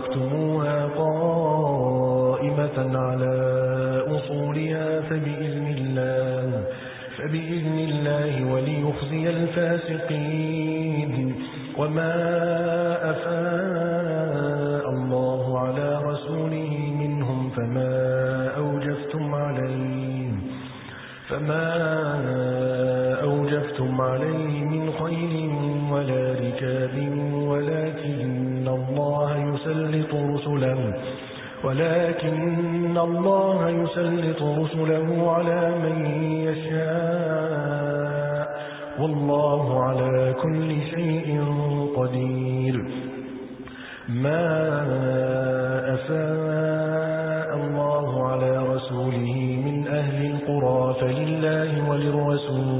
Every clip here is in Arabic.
تركتموها قائمة على أصولها فبإذن الله فبإذن الله وليخزي الفاسقين. وما أفاء الله على رسوله منهم فما أوجفتم عليه فما أوجفتم عليه من خيل ولا ركاب رسله. ولكن الله يسلط رسله على من يشاء. والله على كل شيء قدير. ما أفاء الله على رسوله من أهل القرى فلله وللرسول.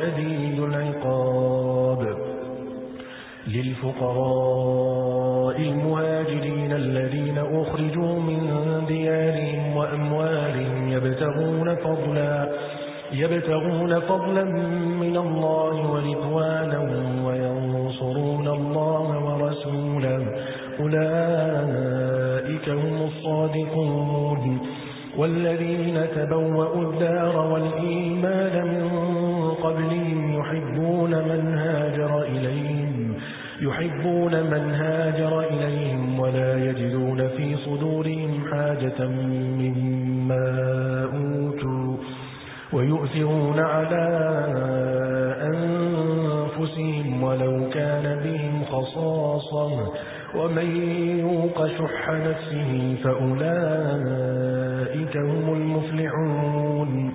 شديد العقاب. للفقراء المهاجرين الذين أخرجوا من ديارهم وأموالهم يبتغون فضلا يبتغون فضلا من الله ورضوانا وينصرون الله ورسوله. أولئك هم الصادقون. والذين تبوأوا الدار والإيمان من قبلهم يحبون من هاجر إليهم يحبون من هاجر إليهم ولا يجدون في صدورهم حاجة مما أوتوا ويؤثرون على أنفسهم ولو كان بهم خصاصة ومن يوق شح نفسه فأولئك هم المفلحون.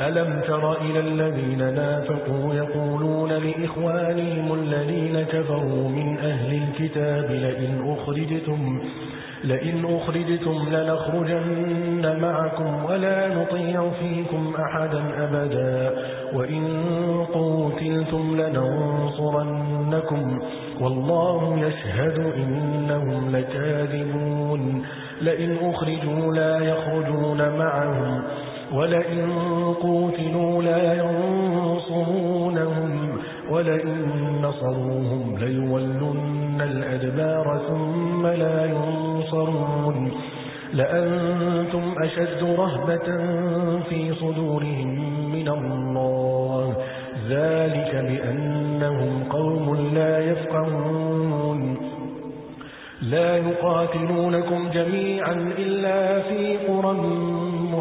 ألم تر إلى الذين نافقوا يقولون لإخوانهم الذين كفروا من أهل الكتاب لئن أخرجتم لئن أخرجتم لنخرجن معكم ولا نطيع فيكم أحدا أبدا وإن قوتلتم لننصرنكم والله يشهد إنهم لكاذبون لئن أخرجوا لا يخرجون معهم ولئن قوتلوا لا ينصرونهم ولئن نصروهم ليولن الأدبار ثم لا ينصرون. لأنتم أشد رهبة في صدورهم من الله. ذلك بأنهم قوم لا يفقهون. لا يقاتلونكم جميعا إلا في قرى